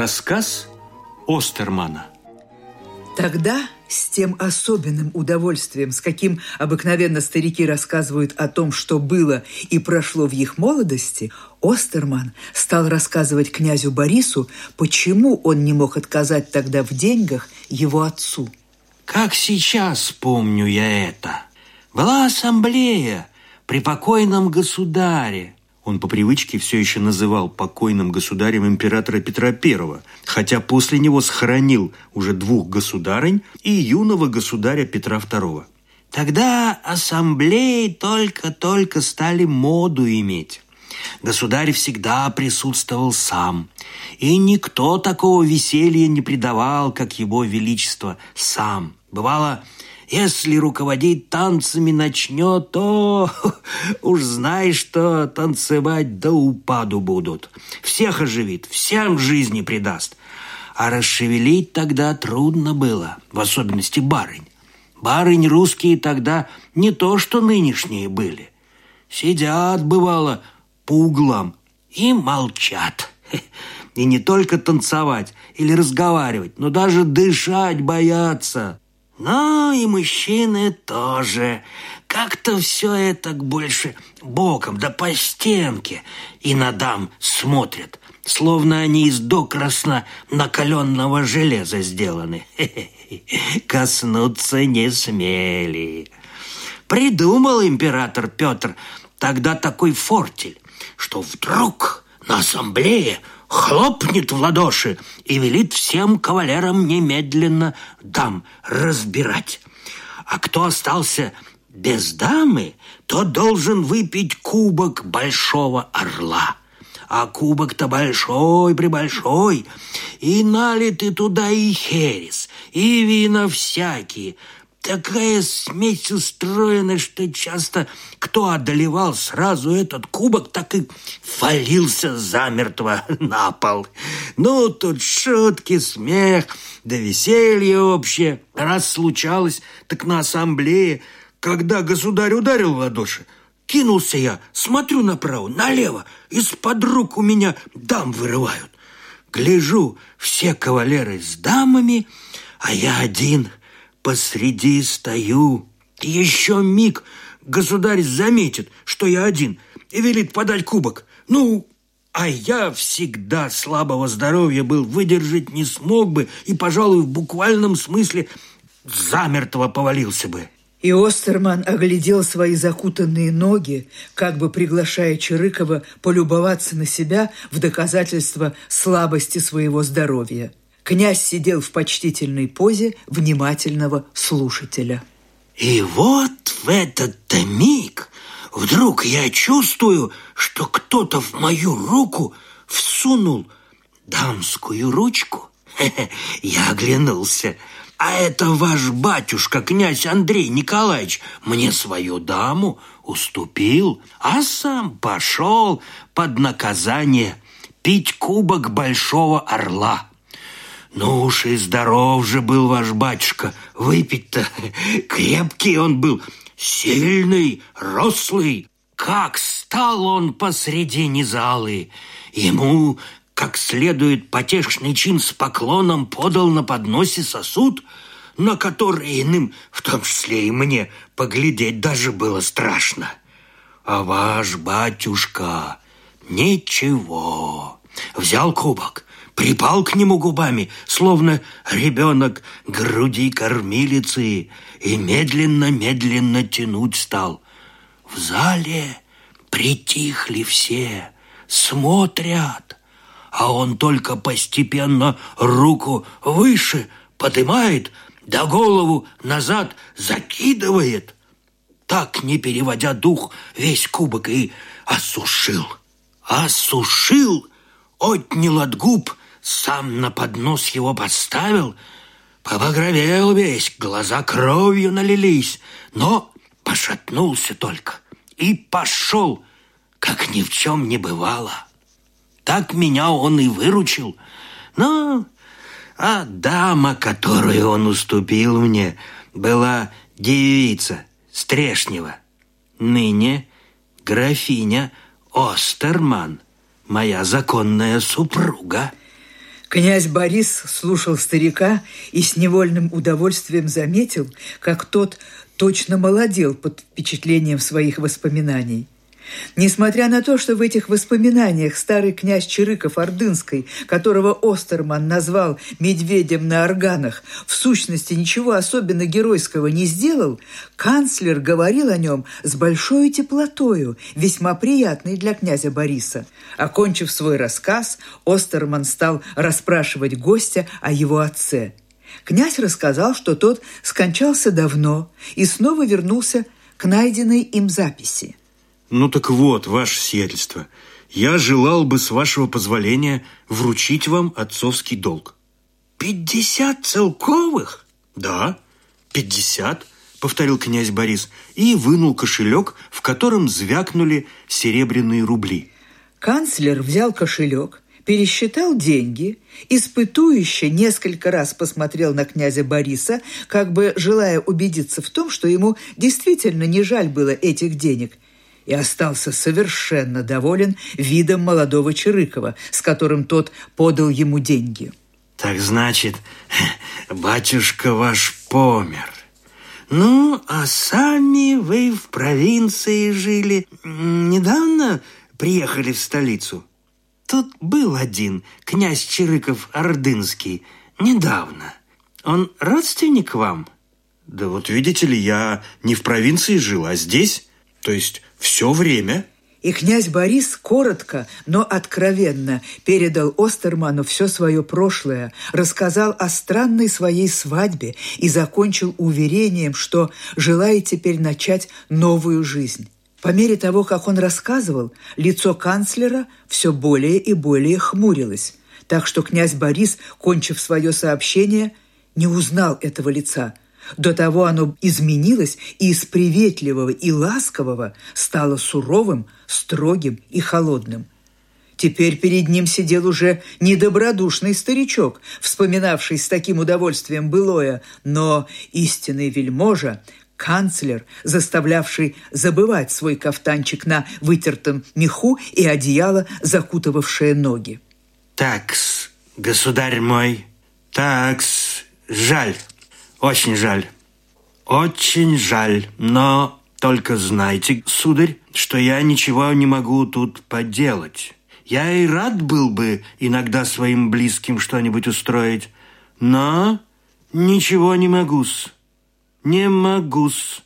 Рассказ Остермана. Тогда с тем особенным удовольствием, с каким обыкновенно старики рассказывают о том, что было и прошло в их молодости, Остерман стал рассказывать князю Борису, почему он не мог отказать тогда в деньгах его отцу. Как сейчас помню я это. Была ассамблея при покойном государе, он по привычке все еще называл покойным государем императора Петра I, хотя после него сохранил уже двух государынь и юного государя Петра II. Тогда ассамблеи только-только стали моду иметь. Государь всегда присутствовал сам, и никто такого веселья не придавал, как его величество сам. Бывало, если руководить танцами начнет, то уж знаешь, что танцевать до упаду будут. Всех оживит, всем жизни придаст. А расшевелить тогда трудно было, в особенности барынь. Барынь русские тогда не то, что нынешние были. Сидят, бывало, по углам и молчат. И не только танцевать или разговаривать, но даже дышать боятся. Но и мужчины тоже. Как-то все это больше боком, да по стенке. И на дам смотрят, словно они из докрасно накаленного железа сделаны. Коснуться не смели. Придумал император Петр тогда такой фортель, что вдруг на ассамблее хлопнет в ладоши и велит всем кавалерам немедленно дам разбирать. А кто остался без дамы, тот должен выпить кубок большого орла. А кубок-то большой-пребольшой, и налиты туда и херес, и вина всякие, Такая смесь устроена, что часто кто одолевал сразу этот кубок, так и фалился замертво на пол. Ну, тут шутки, смех, да веселье общее. Раз случалось, так на ассамблее, когда государь ударил в ладоши, кинулся я, смотрю направо, налево, из-под рук у меня дам вырывают. Гляжу, все кавалеры с дамами, а я один – посреди стою. Еще миг государь заметит, что я один, и велит подать кубок. Ну, а я всегда слабого здоровья был, выдержать не смог бы и, пожалуй, в буквальном смысле замертво повалился бы. И Остерман оглядел свои закутанные ноги, как бы приглашая Чирыкова полюбоваться на себя в доказательство слабости своего здоровья. Князь сидел в почтительной позе внимательного слушателя. И вот в этот-то миг вдруг я чувствую, что кто-то в мою руку всунул дамскую ручку. Я оглянулся. А это ваш батюшка, князь Андрей Николаевич, мне свою даму уступил, а сам пошел под наказание пить кубок большого орла. Ну уж и здоров же был ваш батюшка. Выпить-то крепкий он был, сильный, рослый. Как стал он посредине залы. Ему, как следует, потешный чин с поклоном подал на подносе сосуд, на который иным, в том числе и мне, поглядеть даже было страшно. А ваш батюшка ничего. Взял кубок, припал к нему губами, словно ребенок груди кормилицы, и медленно-медленно тянуть стал. В зале притихли все, смотрят, а он только постепенно руку выше поднимает, да голову назад закидывает. Так, не переводя дух, весь кубок и осушил. Осушил, отнял от губ сам на поднос его поставил, побагровел весь, глаза кровью налились, но пошатнулся только и пошел, как ни в чем не бывало. Так меня он и выручил. Но а дама, которую он уступил мне, была девица Стрешнева. Ныне графиня Остерман, моя законная супруга. Князь Борис слушал старика и с невольным удовольствием заметил, как тот точно молодел под впечатлением своих воспоминаний. Несмотря на то, что в этих воспоминаниях старый князь Чирыков Ордынской, которого Остерман назвал «медведем на органах», в сущности ничего особенно геройского не сделал, канцлер говорил о нем с большой теплотою, весьма приятной для князя Бориса. Окончив свой рассказ, Остерман стал расспрашивать гостя о его отце. Князь рассказал, что тот скончался давно и снова вернулся к найденной им записи. Ну так вот, ваше сиятельство, я желал бы, с вашего позволения, вручить вам отцовский долг. Пятьдесят целковых? Да, пятьдесят, повторил князь Борис и вынул кошелек, в котором звякнули серебряные рубли. Канцлер взял кошелек, пересчитал деньги, испытующе несколько раз посмотрел на князя Бориса, как бы желая убедиться в том, что ему действительно не жаль было этих денег – и остался совершенно доволен видом молодого Чирыкова, с которым тот подал ему деньги. Так значит, батюшка ваш помер. Ну, а сами вы в провинции жили. Недавно приехали в столицу. Тут был один, князь Чирыков Ордынский, недавно. Он родственник вам? Да вот видите ли, я не в провинции жил, а здесь, то есть все время. И князь Борис коротко, но откровенно передал Остерману все свое прошлое, рассказал о странной своей свадьбе и закончил уверением, что желает теперь начать новую жизнь. По мере того, как он рассказывал, лицо канцлера все более и более хмурилось, так что князь Борис, кончив свое сообщение, не узнал этого лица – до того оно изменилось и из приветливого и ласкового стало суровым, строгим и холодным. Теперь перед ним сидел уже недобродушный старичок, вспоминавший с таким удовольствием былое, но истинный вельможа, канцлер, заставлявший забывать свой кафтанчик на вытертом меху и одеяло, закутывавшее ноги. «Такс, государь мой, такс, жаль». Очень жаль. Очень жаль, но только знайте, сударь, что я ничего не могу тут поделать. Я и рад был бы иногда своим близким что-нибудь устроить, но ничего не могу-с. Не могу-с,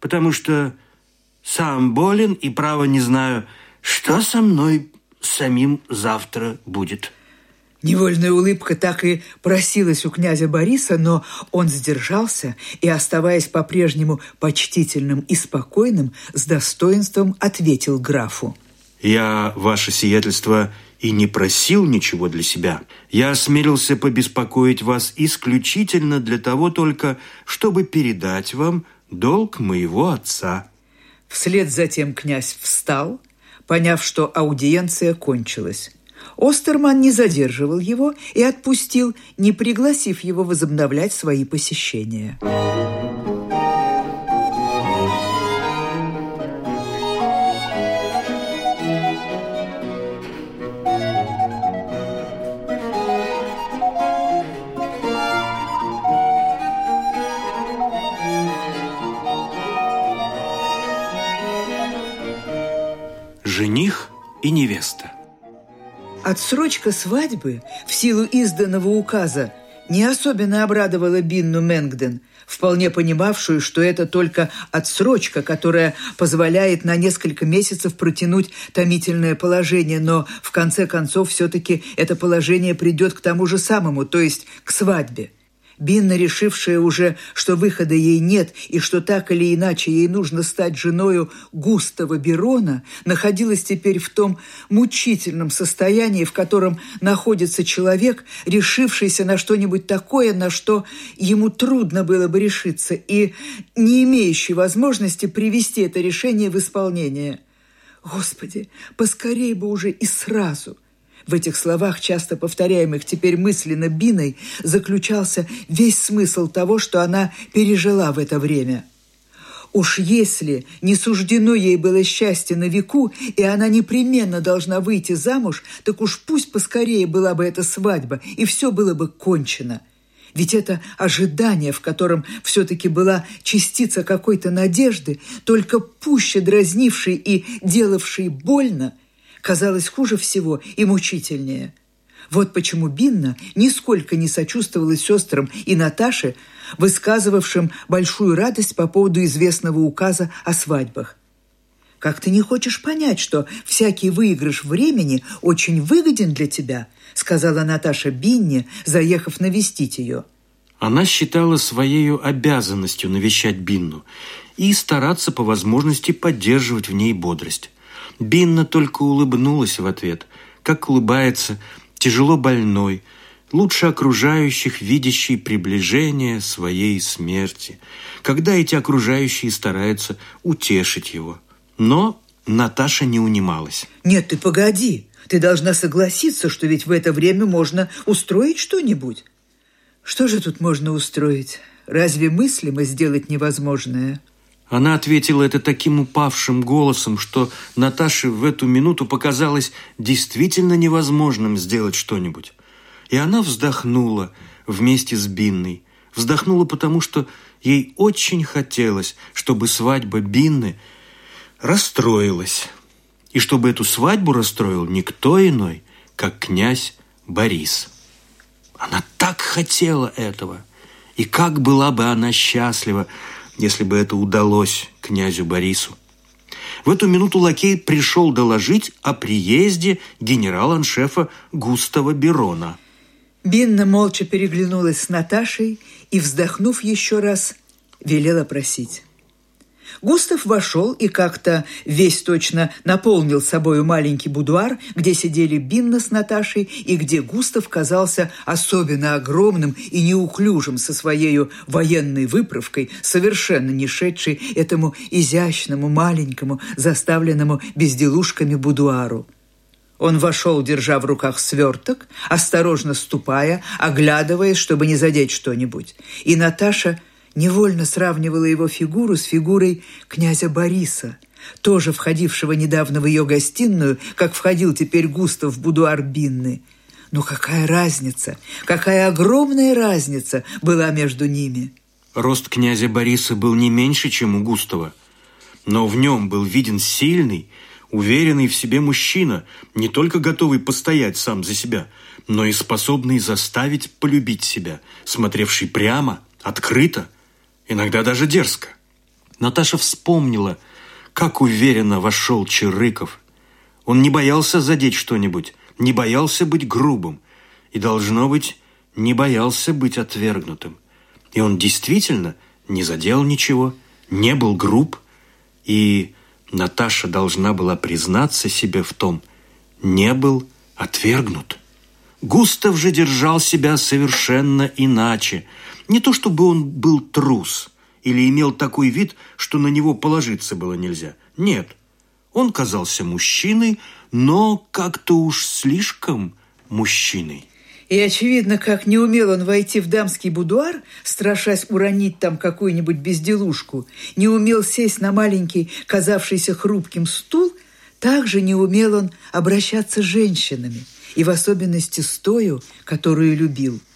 потому что сам болен и право не знаю, что со мной самим завтра будет». Невольная улыбка так и просилась у князя Бориса, но он сдержался и, оставаясь по-прежнему почтительным и спокойным, с достоинством ответил графу. «Я, ваше сиятельство, и не просил ничего для себя. Я осмелился побеспокоить вас исключительно для того только, чтобы передать вам долг моего отца». Вслед за тем князь встал, поняв, что аудиенция кончилась. Остерман не задерживал его и отпустил, не пригласив его возобновлять свои посещения. Жених и невеста. Отсрочка свадьбы в силу изданного указа не особенно обрадовала Бинну Менгден, вполне понимавшую, что это только отсрочка, которая позволяет на несколько месяцев протянуть томительное положение, но в конце концов все-таки это положение придет к тому же самому, то есть к свадьбе. Бинна, решившая уже, что выхода ей нет и что так или иначе ей нужно стать женою Густава Берона, находилась теперь в том мучительном состоянии, в котором находится человек, решившийся на что-нибудь такое, на что ему трудно было бы решиться, и не имеющий возможности привести это решение в исполнение. Господи, поскорей бы уже и сразу – в этих словах, часто повторяемых теперь мысленно Биной, заключался весь смысл того, что она пережила в это время. Уж если не суждено ей было счастье на веку, и она непременно должна выйти замуж, так уж пусть поскорее была бы эта свадьба, и все было бы кончено. Ведь это ожидание, в котором все-таки была частица какой-то надежды, только пуще дразнившей и делавшей больно – казалось хуже всего и мучительнее. Вот почему Бинна нисколько не сочувствовала сестрам и Наташе, высказывавшим большую радость по поводу известного указа о свадьбах. «Как ты не хочешь понять, что всякий выигрыш времени очень выгоден для тебя?» сказала Наташа Бинне, заехав навестить ее. Она считала своей обязанностью навещать Бинну и стараться по возможности поддерживать в ней бодрость. Бинна только улыбнулась в ответ, как улыбается тяжело больной, лучше окружающих, видящий приближение своей смерти, когда эти окружающие стараются утешить его. Но Наташа не унималась. «Нет, ты погоди. Ты должна согласиться, что ведь в это время можно устроить что-нибудь». «Что же тут можно устроить? Разве мыслимо сделать невозможное?» Она ответила это таким упавшим голосом, что Наташе в эту минуту показалось действительно невозможным сделать что-нибудь. И она вздохнула вместе с Бинной. Вздохнула потому, что ей очень хотелось, чтобы свадьба Бинны расстроилась. И чтобы эту свадьбу расстроил никто иной, как князь Борис. Она так хотела этого. И как была бы она счастлива, если бы это удалось князю Борису. В эту минуту лакей пришел доложить о приезде генерал-аншефа Густава Берона. Бинна молча переглянулась с Наташей и, вздохнув еще раз, велела просить. Густав вошел и как-то весь точно наполнил собою маленький будуар, где сидели Бинна с Наташей и где Густав казался особенно огромным и неуклюжим со своей военной выправкой, совершенно не шедшей этому изящному, маленькому, заставленному безделушками будуару. Он вошел, держа в руках сверток, осторожно ступая, оглядываясь, чтобы не задеть что-нибудь. И Наташа – невольно сравнивала его фигуру с фигурой князя Бориса, тоже входившего недавно в ее гостиную, как входил теперь Густав в будуар Бинны. Но какая разница, какая огромная разница была между ними. Рост князя Бориса был не меньше, чем у Густава, но в нем был виден сильный, уверенный в себе мужчина, не только готовый постоять сам за себя, но и способный заставить полюбить себя, смотревший прямо, открыто – иногда даже дерзко. Наташа вспомнила, как уверенно вошел Чирыков. Он не боялся задеть что-нибудь, не боялся быть грубым и, должно быть, не боялся быть отвергнутым. И он действительно не задел ничего, не был груб, и Наташа должна была признаться себе в том, не был отвергнут. Густав же держал себя совершенно иначе – не то чтобы он был трус или имел такой вид, что на него положиться было нельзя. Нет, он казался мужчиной, но как-то уж слишком мужчиной. И очевидно, как не умел он войти в дамский будуар, страшась уронить там какую-нибудь безделушку, не умел сесть на маленький, казавшийся хрупким стул, так же не умел он обращаться с женщинами, и в особенности с тою, которую любил –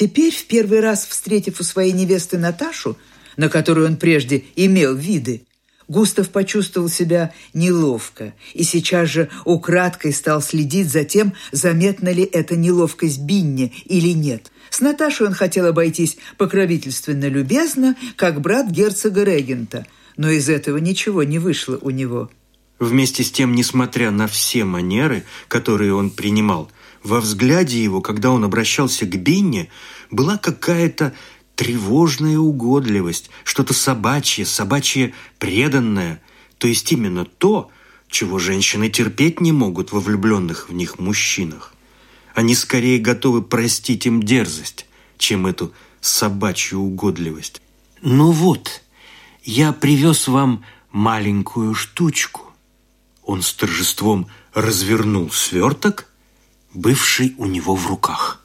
Теперь, в первый раз встретив у своей невесты Наташу, на которую он прежде имел виды, Густав почувствовал себя неловко и сейчас же украдкой стал следить за тем, заметна ли эта неловкость Бинне или нет. С Наташей он хотел обойтись покровительственно любезно, как брат герцога Регента, но из этого ничего не вышло у него. Вместе с тем, несмотря на все манеры, которые он принимал, Во взгляде его, когда он обращался к Бинне, была какая-то тревожная угодливость, что-то собачье, собачье преданное, то есть именно то, чего женщины терпеть не могут во влюбленных в них мужчинах. Они скорее готовы простить им дерзость, чем эту собачью угодливость. «Ну вот, я привез вам маленькую штучку». Он с торжеством развернул сверток, бывший у него в руках.